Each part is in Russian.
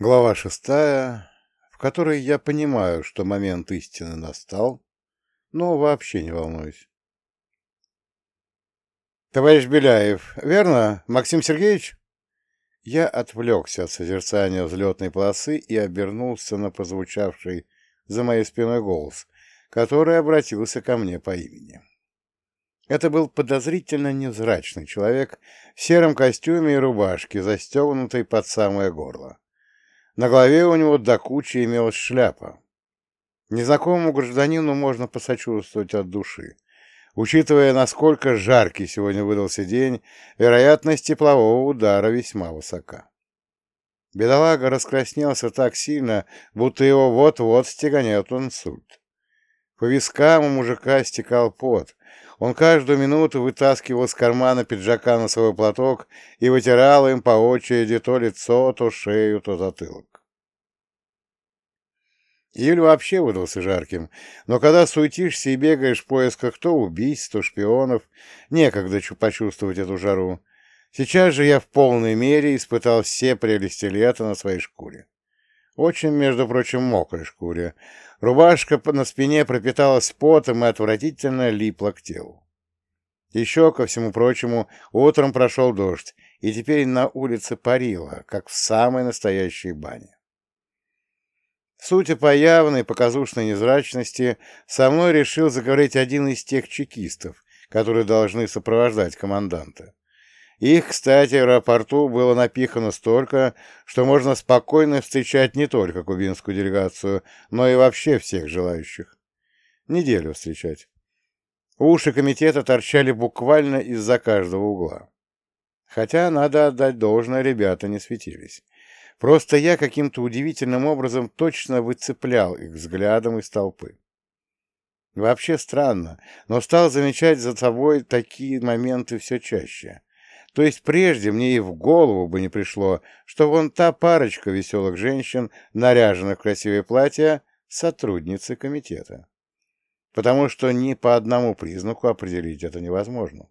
Глава шестая, в которой я понимаю, что момент истины настал, но вообще не волнуюсь. «Товарищ Беляев, верно, Максим Сергеевич?» Я отвлекся от созерцания взлетной полосы и обернулся на прозвучавший за моей спиной голос, который обратился ко мне по имени. Это был подозрительно невзрачный человек в сером костюме и рубашке, застегнутой под самое горло. На голове у него до кучи имелась шляпа. Незнакомому гражданину можно посочувствовать от души. Учитывая, насколько жаркий сегодня выдался день, вероятность теплового удара весьма высока. Бедолага раскраснелся так сильно, будто его вот-вот стеганет инсульт. По вискам у мужика стекал пот. Он каждую минуту вытаскивал из кармана пиджака на свой платок и вытирал им по очереди то лицо, то шею, то затылок. Июль вообще выдался жарким, но когда суетишься и бегаешь в поисках то убийств, то шпионов, некогда почувствовать эту жару. Сейчас же я в полной мере испытал все прелести лета на своей шкуре. Очень, между прочим, мокрой шкуре. Рубашка на спине пропиталась потом и отвратительно липла к телу. Еще, ко всему прочему, утром прошел дождь, и теперь на улице парило, как в самой настоящей бане. Судя по явной показушной незрачности, со мной решил заговорить один из тех чекистов, которые должны сопровождать команданта. Их, кстати, в аэропорту было напихано столько, что можно спокойно встречать не только кубинскую делегацию, но и вообще всех желающих. Неделю встречать. Уши комитета торчали буквально из-за каждого угла. Хотя, надо отдать должное, ребята не светились. Просто я каким-то удивительным образом точно выцеплял их взглядом из толпы. Вообще странно, но стал замечать за собой такие моменты все чаще. То есть прежде мне и в голову бы не пришло, что вон та парочка веселых женщин, наряженных в красивые платья, сотрудницы комитета. Потому что ни по одному признаку определить это невозможно.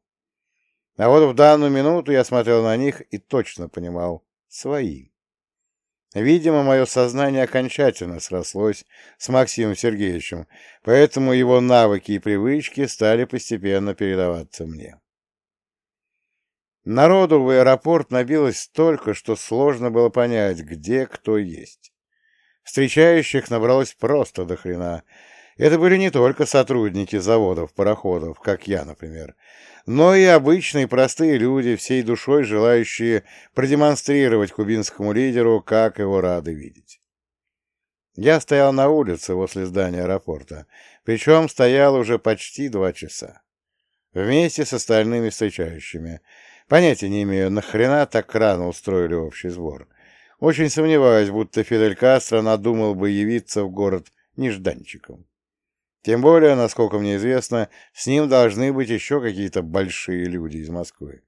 А вот в данную минуту я смотрел на них и точно понимал — свои. Видимо, мое сознание окончательно срослось с Максимом Сергеевичем, поэтому его навыки и привычки стали постепенно передаваться мне. Народу в аэропорт набилось столько, что сложно было понять, где кто есть. Встречающих набралось просто до хрена. Это были не только сотрудники заводов, пароходов, как я, например, но и обычные простые люди, всей душой желающие продемонстрировать кубинскому лидеру, как его рады видеть. Я стоял на улице возле здания аэропорта, причем стоял уже почти два часа. Вместе с остальными встречающими. Понятия не имею, нахрена так рано устроили общий сбор. Очень сомневаюсь, будто Фидель Кастро надумал бы явиться в город нежданчиком. Тем более, насколько мне известно, с ним должны быть еще какие-то большие люди из Москвы.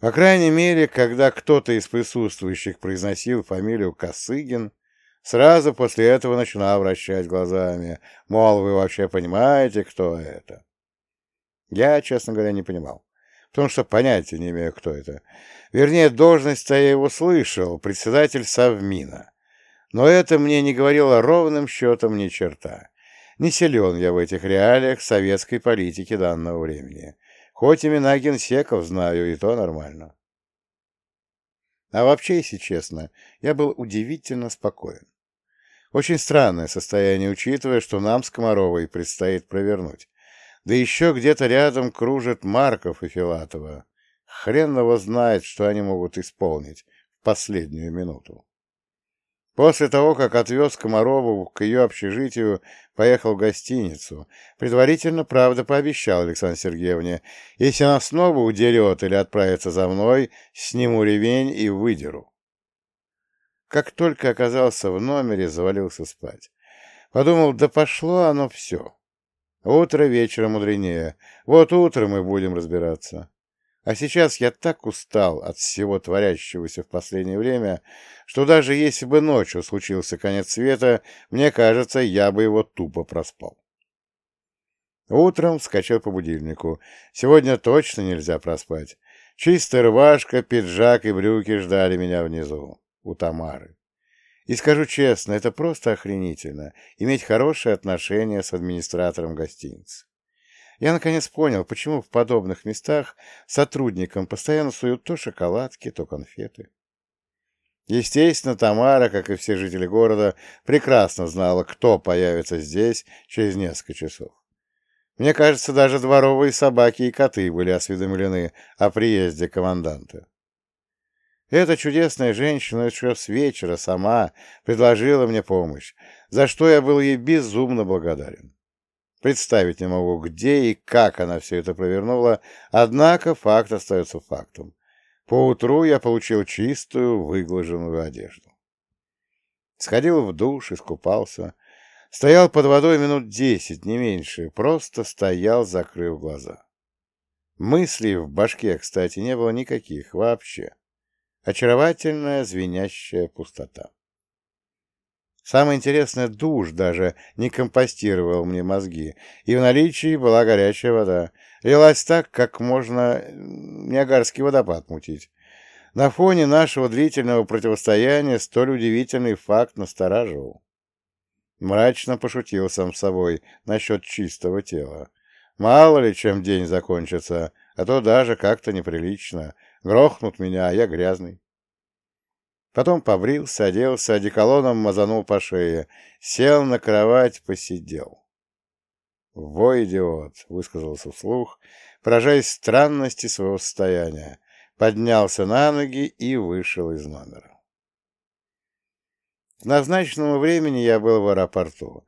По крайней мере, когда кто-то из присутствующих произносил фамилию Косыгин, сразу после этого начинал вращать глазами, мол, вы вообще понимаете, кто это? Я, честно говоря, не понимал, потому что понятия не имею, кто это. Вернее, должность-то я его слышал, председатель Совмина. Но это мне не говорило ровным счетом ни черта. Не силен я в этих реалиях советской политики данного времени. Хоть имена генсеков знаю, и то нормально. А вообще, если честно, я был удивительно спокоен. Очень странное состояние, учитывая, что нам с Комаровой предстоит провернуть. Да еще где-то рядом кружат Марков и Филатова. Хрен его знает, что они могут исполнить в последнюю минуту. После того, как отвез Комарову к ее общежитию, поехал в гостиницу. Предварительно, правда, пообещал Александре Сергеевне, если она снова удерет или отправится за мной, сниму ремень и выдеру. Как только оказался в номере, завалился спать. Подумал, да пошло оно все. Утро вечера мудренее. Вот утром мы будем разбираться. А сейчас я так устал от всего творящегося в последнее время, что даже если бы ночью случился конец света, мне кажется, я бы его тупо проспал. Утром вскочил по будильнику. Сегодня точно нельзя проспать. Чистая рубашка, пиджак и брюки ждали меня внизу, у Тамары. И скажу честно, это просто охренительно — иметь хорошие отношения с администратором гостиницы. Я наконец понял, почему в подобных местах сотрудникам постоянно суют то шоколадки, то конфеты. Естественно, Тамара, как и все жители города, прекрасно знала, кто появится здесь через несколько часов. Мне кажется, даже дворовые собаки и коты были осведомлены о приезде команданта. Эта чудесная женщина еще с вечера сама предложила мне помощь, за что я был ей безумно благодарен. Представить не могу, где и как она все это провернула, однако факт остается фактом. Поутру я получил чистую, выглаженную одежду. Сходил в душ, искупался. Стоял под водой минут десять, не меньше, просто стоял, закрыв глаза. Мыслей в башке, кстати, не было никаких вообще. Очаровательная звенящая пустота. Самое интересное, душ даже не компостировал мне мозги, и в наличии была горячая вода. Лилась так, как можно Ниагарский водопад мутить. На фоне нашего длительного противостояния столь удивительный факт настораживал. Мрачно пошутил сам собой насчет чистого тела. Мало ли, чем день закончится, а то даже как-то неприлично. Грохнут меня, а я грязный. Потом побрился, оделся, одеколоном мазанул по шее, сел на кровать, посидел. «Во, идиот!» — высказался вслух, поражаясь странности своего состояния, поднялся на ноги и вышел из номера. К назначенному времени я был в аэропорту,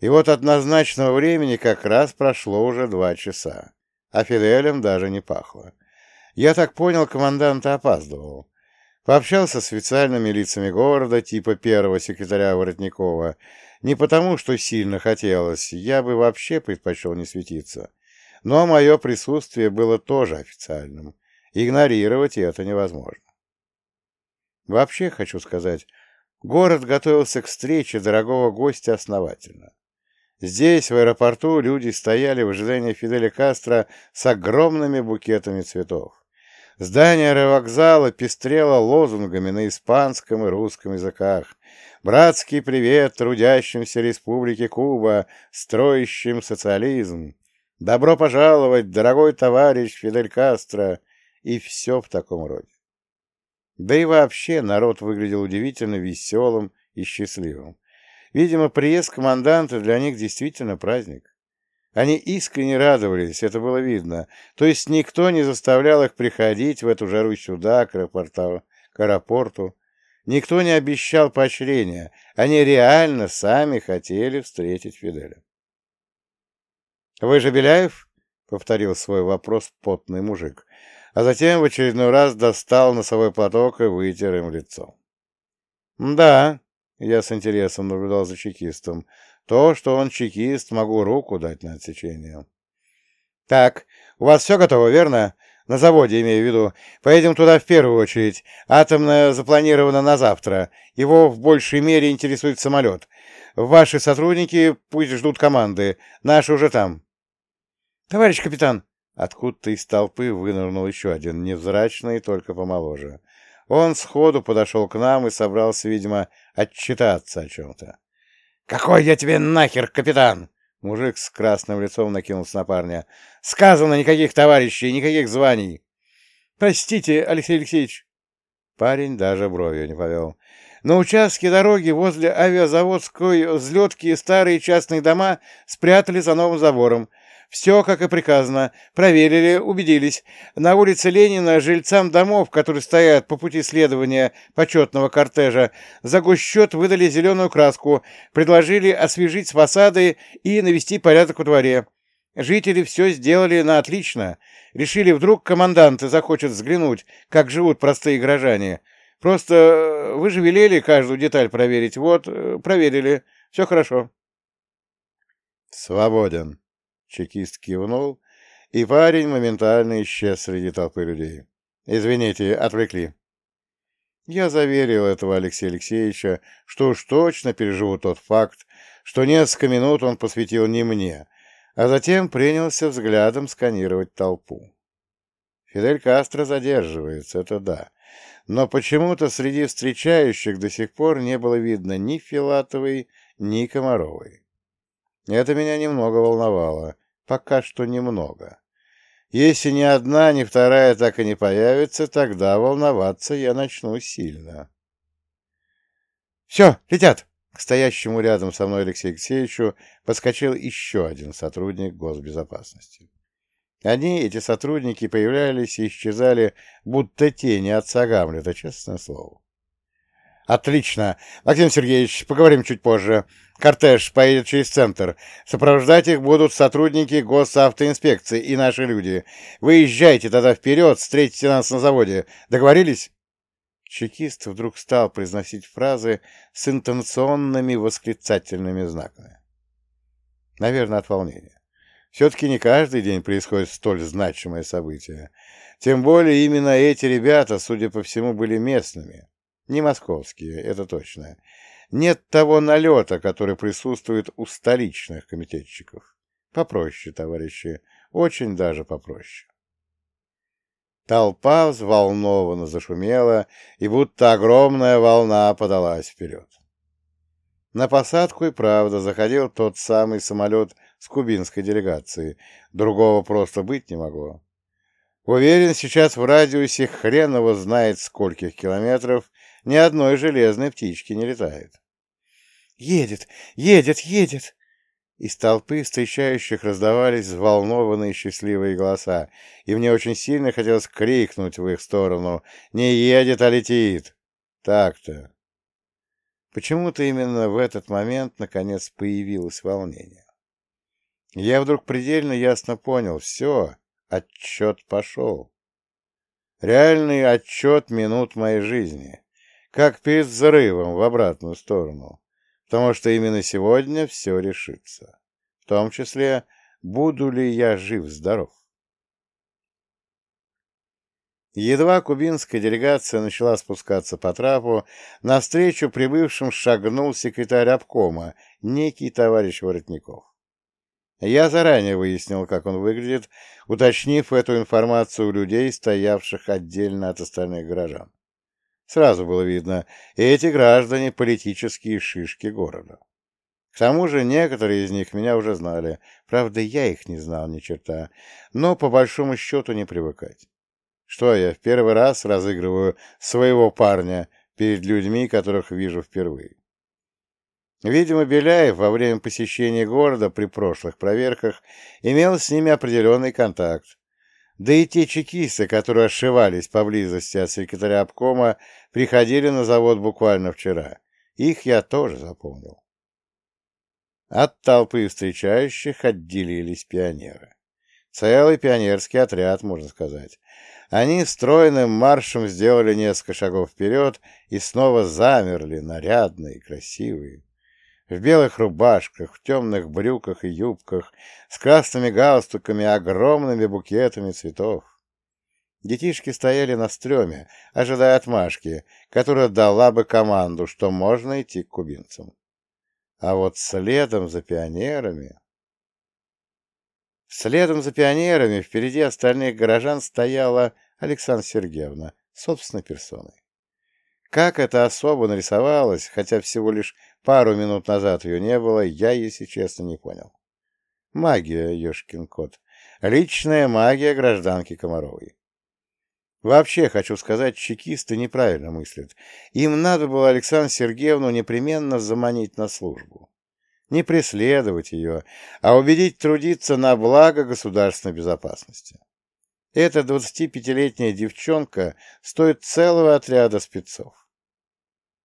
и вот от назначенного времени как раз прошло уже два часа, а Фиделем даже не пахло. Я так понял, командант опаздывал. Пообщался с официальными лицами города, типа первого секретаря Воротникова. Не потому, что сильно хотелось, я бы вообще предпочел не светиться. Но мое присутствие было тоже официальным. Игнорировать это невозможно. Вообще, хочу сказать, город готовился к встрече дорогого гостя основательно. Здесь, в аэропорту, люди стояли в ожидании Фиделя Кастро с огромными букетами цветов. Здание аэровокзала пестрело лозунгами на испанском и русском языках. «Братский привет трудящимся Республике Куба, строящим социализм! Добро пожаловать, дорогой товарищ Фидель Кастро!» И все в таком роде. Да и вообще народ выглядел удивительно веселым и счастливым. Видимо, приезд команданта для них действительно праздник. Они искренне радовались, это было видно. То есть никто не заставлял их приходить в эту жару сюда, к аэропорту, к аэропорту. Никто не обещал поощрения. Они реально сами хотели встретить Фиделя. «Вы же Беляев?» — повторил свой вопрос потный мужик, а затем в очередной раз достал носовой платок и вытер им лицо. «Да», — я с интересом наблюдал за чекистом, то, что он чекист, могу руку дать на отсечение. Так, у вас все готово, верно? На заводе, имею в виду. Поедем туда в первую очередь. Атомное запланировано на завтра. Его в большей мере интересует самолет. Ваши сотрудники пусть ждут команды. Наши уже там. Товарищ капитан, откуда-то из толпы вынырнул еще один, невзрачный, только помоложе. Он сходу подошел к нам и собрался, видимо, отчитаться о чем-то. «Какой я тебе нахер, капитан?» Мужик с красным лицом накинулся на парня. «Сказано, никаких товарищей, никаких званий!» «Простите, Алексей Алексеевич!» Парень даже бровью не повел. На участке дороги возле авиазаводской взлетки старые частные дома спрятали за новым забором. Все, как и приказано. Проверили, убедились. На улице Ленина жильцам домов, которые стоят по пути следования почетного кортежа, за госчет выдали зеленую краску, предложили освежить фасады и навести порядок во дворе. Жители все сделали на отлично. Решили, вдруг команданты захочет взглянуть, как живут простые горожане. Просто э, вы же велели каждую деталь проверить. Вот, э, проверили. Все хорошо. Свободен. Чекист кивнул, и парень моментально исчез среди толпы людей. «Извините, отвлекли». Я заверил этого Алексея Алексеевича, что уж точно переживу тот факт, что несколько минут он посвятил не мне, а затем принялся взглядом сканировать толпу. Фидель Кастро задерживается, это да. но почему-то среди встречающих до сих пор не было видно ни Филатовой, ни Комаровой. Это меня немного волновало, пока что немного. Если ни одна, ни вторая так и не появится, тогда волноваться я начну сильно. «Все, летят!» К стоящему рядом со мной Алексею Алексеевичу подскочил еще один сотрудник госбезопасности. Они, эти сотрудники, появлялись и исчезали, будто тени отца Гамлета, честное слово. «Отлично! Максим Сергеевич, поговорим чуть позже. Кортеж поедет через центр. Сопровождать их будут сотрудники госавтоинспекции и наши люди. Выезжайте тогда вперед, встретите нас на заводе. Договорились?» Чекист вдруг стал произносить фразы с интонационными восклицательными знаками. Наверное, от волнения. Все-таки не каждый день происходит столь значимое событие. Тем более именно эти ребята, судя по всему, были местными. Не московские, это точно. Нет того налета, который присутствует у столичных комитетчиков. Попроще, товарищи, очень даже попроще. Толпа взволнованно зашумела, и будто огромная волна подалась вперед. На посадку и правда заходил тот самый самолет с кубинской делегацией. Другого просто быть не могло. Уверен, сейчас в радиусе хрен его знает скольких километров ни одной железной птички не летает. «Едет! Едет! Едет!» Из толпы встречающих раздавались взволнованные счастливые голоса, и мне очень сильно хотелось крикнуть в их сторону «Не едет, а летит!» Так-то. Почему-то именно в этот момент наконец появилось волнение. Я вдруг предельно ясно понял — все, отчет пошел. Реальный отчет минут моей жизни, как перед взрывом в обратную сторону потому что именно сегодня все решится, в том числе, буду ли я жив-здоров. Едва кубинская делегация начала спускаться по трапу, навстречу прибывшим шагнул секретарь обкома, некий товарищ Воротников. Я заранее выяснил, как он выглядит, уточнив эту информацию у людей, стоявших отдельно от остальных горожан. Сразу было видно, эти граждане — политические шишки города. К тому же некоторые из них меня уже знали. Правда, я их не знал ни черта, но по большому счету не привыкать. Что я в первый раз разыгрываю своего парня перед людьми, которых вижу впервые. Видимо, Беляев во время посещения города при прошлых проверках имел с ними определенный контакт, да и те чекисты, которые ошивались поблизости от секретаря обкома, приходили на завод буквально вчера. Их я тоже запомнил. От толпы встречающих отделились пионеры. Целый пионерский отряд, можно сказать. Они стройным маршем сделали несколько шагов вперед и снова замерли, нарядные, красивые в белых рубашках, в темных брюках и юбках, с красными галстуками и огромными букетами цветов. Детишки стояли на стреме, ожидая отмашки, которая дала бы команду, что можно идти к кубинцам. А вот следом за пионерами... Следом за пионерами впереди остальных горожан стояла Александра Сергеевна, собственной персоной. Как это особо нарисовалось, хотя всего лишь Пару минут назад ее не было, я, если честно, не понял. Магия, ешкин кот. Личная магия гражданки Комаровой. Вообще, хочу сказать, чекисты неправильно мыслят. Им надо было Александру Сергеевну непременно заманить на службу. Не преследовать ее, а убедить трудиться на благо государственной безопасности. Эта 25-летняя девчонка стоит целого отряда спецов.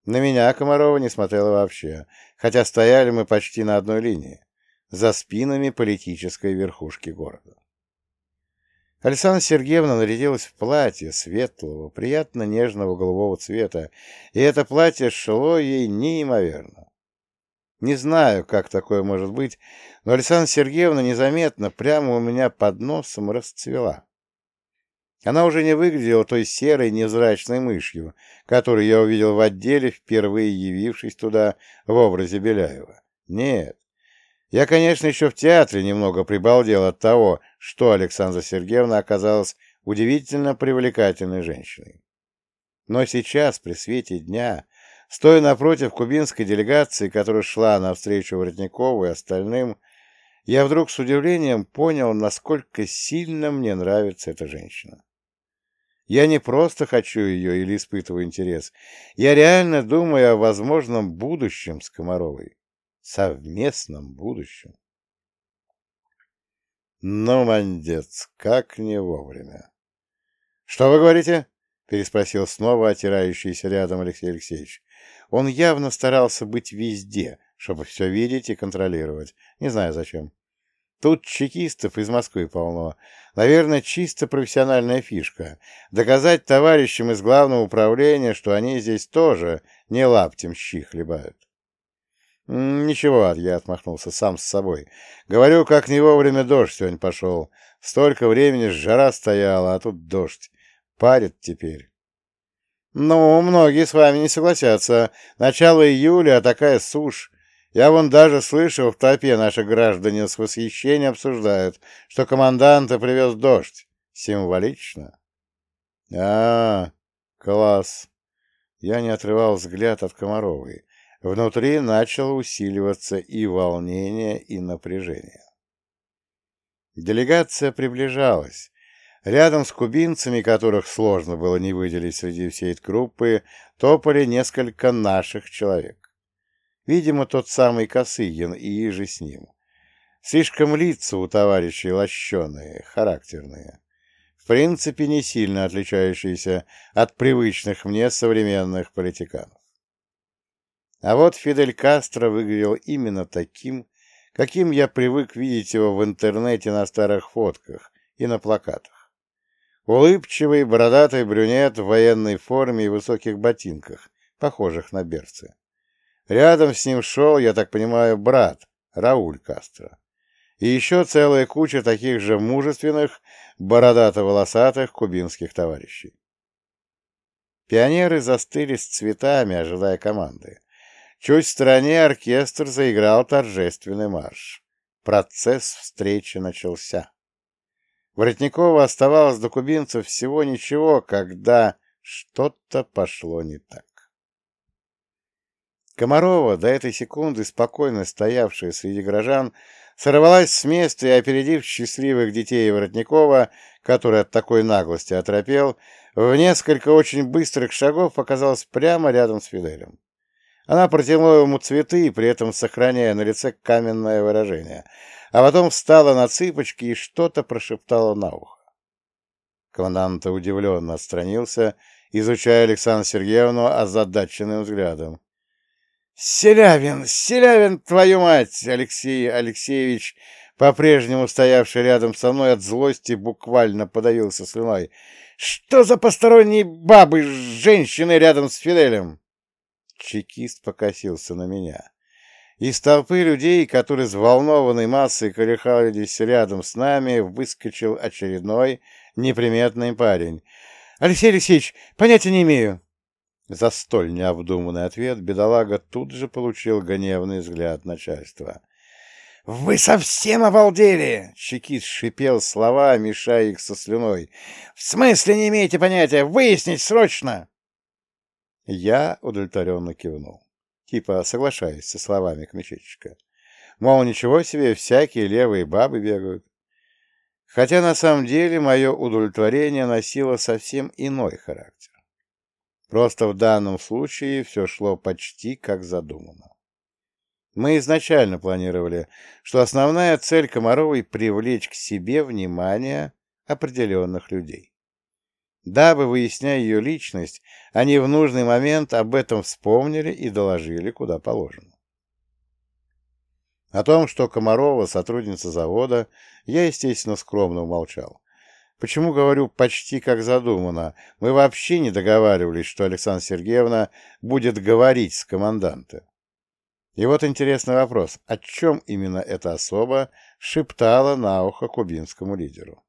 На меня Комарова не смотрела вообще, хотя стояли мы почти на одной линии, за спинами политической верхушки города. Александра Сергеевна нарядилась в платье светлого, приятно нежного голубого цвета, и это платье шло ей неимоверно. Не знаю, как такое может быть, но Александра Сергеевна незаметно прямо у меня под носом расцвела. Она уже не выглядела той серой невзрачной мышью, которую я увидел в отделе, впервые явившись туда в образе Беляева. Нет. Я, конечно, еще в театре немного прибалдел от того, что Александра Сергеевна оказалась удивительно привлекательной женщиной. Но сейчас, при свете дня, стоя напротив кубинской делегации, которая шла навстречу Воротникову и остальным, я вдруг с удивлением понял, насколько сильно мне нравится эта женщина. Я не просто хочу ее или испытываю интерес. Я реально думаю о возможном будущем с Комаровой. Совместном будущем. Ну, мандец, как не вовремя. — Что вы говорите? — переспросил снова отирающийся рядом Алексей Алексеевич. Он явно старался быть везде, чтобы все видеть и контролировать. Не знаю зачем. Тут чекистов из Москвы полно. Наверное, чисто профессиональная фишка. Доказать товарищам из главного управления, что они здесь тоже не лаптем щи хлебают. «Ничего», — я отмахнулся сам с собой. «Говорю, как не вовремя дождь сегодня пошел. Столько времени жара стояла, а тут дождь. Парит теперь». «Ну, многие с вами не согласятся. Начало июля, а такая сушь. Я вон даже слышал, в толпе наши граждане с восхищением обсуждают, что команданта привез дождь. Символично. А, класс. Я не отрывал взгляд от Комаровой. Внутри начало усиливаться и волнение, и напряжение. Делегация приближалась. Рядом с кубинцами, которых сложно было не выделить среди всей этой группы, топали несколько наших человек. Видимо, тот самый Косыгин и иже с ним. Слишком лица у товарищей лощеные, характерные. В принципе, не сильно отличающиеся от привычных мне современных политиканов. А вот Фидель Кастро выглядел именно таким, каким я привык видеть его в интернете на старых фотках и на плакатах. Улыбчивый, бородатый брюнет в военной форме и высоких ботинках, похожих на берцы. Рядом с ним шел, я так понимаю, брат, Рауль Кастро. И еще целая куча таких же мужественных, бородато-волосатых кубинских товарищей. Пионеры застыли с цветами, ожидая команды. Чуть в стороне оркестр заиграл торжественный марш. Процесс встречи начался. Воротникова оставалось до кубинцев всего ничего, когда что-то пошло не так. Комарова, до этой секунды спокойно стоявшая среди горожан, сорвалась с места и, опередив счастливых детей Воротникова, который от такой наглости оторопел, в несколько очень быстрых шагов оказалась прямо рядом с Фиделем. Она протянула ему цветы, при этом сохраняя на лице каменное выражение, а потом встала на цыпочки и что-то прошептала на ухо. Командант удивленно отстранился, изучая Александру Сергеевну озадаченным взглядом. «Селявин! Селявин, твою мать!» Алексей Алексеевич, по-прежнему стоявший рядом со мной от злости, буквально подавился слюной. «Что за посторонние бабы, женщины рядом с Фиделем?» Чекист покосился на меня. Из толпы людей, которые взволнованной массой колыхались рядом с нами, выскочил очередной неприметный парень. «Алексей Алексеевич, понятия не имею». За столь необдуманный ответ бедолага тут же получил гневный взгляд начальства. «Вы совсем обалдели!» — Чекист шипел слова, мешая их со слюной. «В смысле не имеете понятия? Выяснить срочно!» Я удовлетворенно кивнул, типа соглашаясь со словами кмечечка. Мол, ничего себе, всякие левые бабы бегают. Хотя на самом деле мое удовлетворение носило совсем иной характер. Просто в данном случае все шло почти как задумано. Мы изначально планировали, что основная цель Комаровой — привлечь к себе внимание определенных людей. Дабы, выясняя ее личность, они в нужный момент об этом вспомнили и доложили куда положено. О том, что Комарова сотрудница завода, я, естественно, скромно умолчал. Почему говорю «почти как задумано»? Мы вообще не договаривались, что Александра Сергеевна будет говорить с командантом. И вот интересный вопрос, о чем именно эта особа шептала на ухо кубинскому лидеру?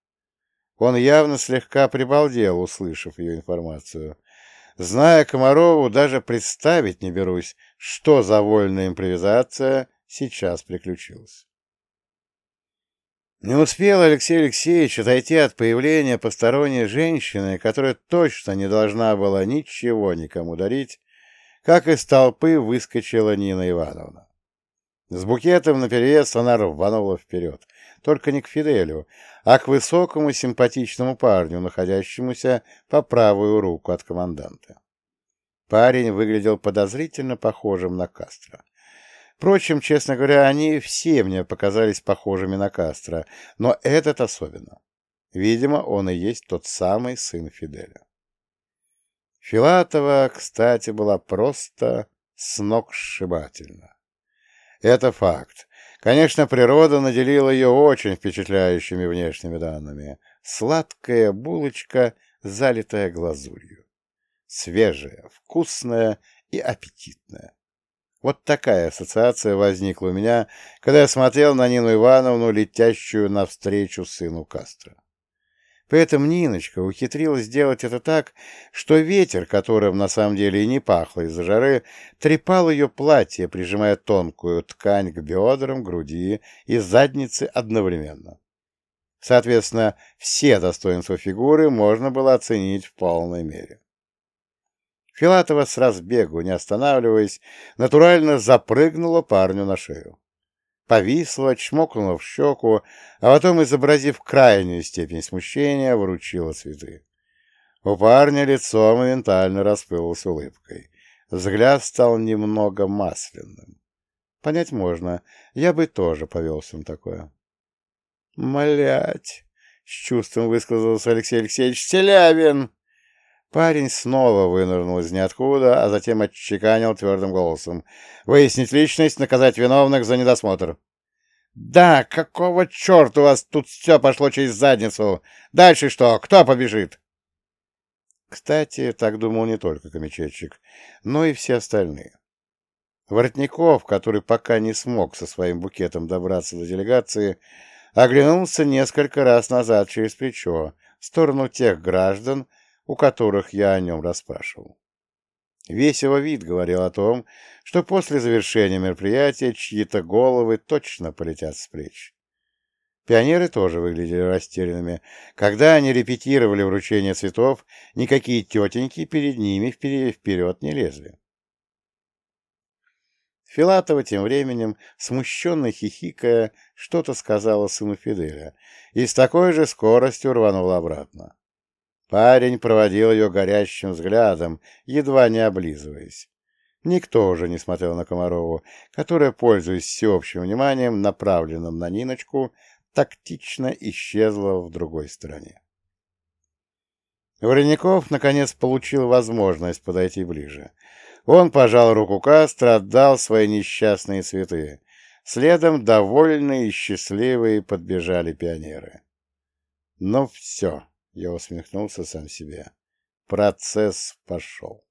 Он явно слегка прибалдел, услышав ее информацию. Зная Комарову, даже представить не берусь, что за вольная импровизация сейчас приключилась. Не успел Алексей Алексеевич отойти от появления посторонней женщины, которая точно не должна была ничего никому дарить, как из толпы выскочила Нина Ивановна. С букетом наперевес она рванула вперед, только не к Фиделю, а к высокому симпатичному парню, находящемуся по правую руку от команданта. Парень выглядел подозрительно похожим на Кастро. Впрочем, честно говоря, они все мне показались похожими на Кастро, но этот особенно. Видимо, он и есть тот самый сын Фиделя. Филатова, кстати, была просто сногсшибательна. Это факт. Конечно, природа наделила ее очень впечатляющими внешними данными. Сладкая булочка, залитая глазурью. Свежая, вкусная и аппетитная. Вот такая ассоциация возникла у меня, когда я смотрел на Нину Ивановну, летящую навстречу сыну Кастро. При этом Ниночка ухитрилась сделать это так, что ветер, которым на самом деле и не пахло из-за жары, трепал ее платье, прижимая тонкую ткань к бедрам, груди и заднице одновременно. Соответственно, все достоинства фигуры можно было оценить в полной мере. Филатова с разбегу, не останавливаясь, натурально запрыгнула парню на шею. Повисла, чмокнула в щеку, а потом, изобразив крайнюю степень смущения, вручила цветы. У парня лицо моментально расплылось улыбкой. Взгляд стал немного масляным. Понять можно, я бы тоже повелся на такое. «Млять!» — с чувством высказался Алексей Алексеевич. «Селявин!» Парень снова вынырнул из ниоткуда, а затем отчеканил твердым голосом. «Выяснить личность, наказать виновных за недосмотр». «Да, какого черта у вас тут все пошло через задницу? Дальше что? Кто побежит?» Кстати, так думал не только комичетчик, но и все остальные. Воротников, который пока не смог со своим букетом добраться до делегации, оглянулся несколько раз назад через плечо, в сторону тех граждан, у которых я о нем расспрашивал. Весь его вид говорил о том, что после завершения мероприятия чьи-то головы точно полетят с плеч. Пионеры тоже выглядели растерянными. Когда они репетировали вручение цветов, никакие тетеньки перед ними вперед не лезли. Филатова тем временем, смущенно хихикая, что-то сказала сыну Фиделя и с такой же скоростью рванула обратно. Парень проводил ее горящим взглядом, едва не облизываясь. Никто уже не смотрел на Комарову, которая, пользуясь всеобщим вниманием, направленным на Ниночку, тактично исчезла в другой стороне. Вареняков, наконец, получил возможность подойти ближе. Он пожал руку Кастро, отдал свои несчастные цветы. Следом довольные и счастливые подбежали пионеры. Ну все. Я усмехнулся сам себе. Процесс пошел.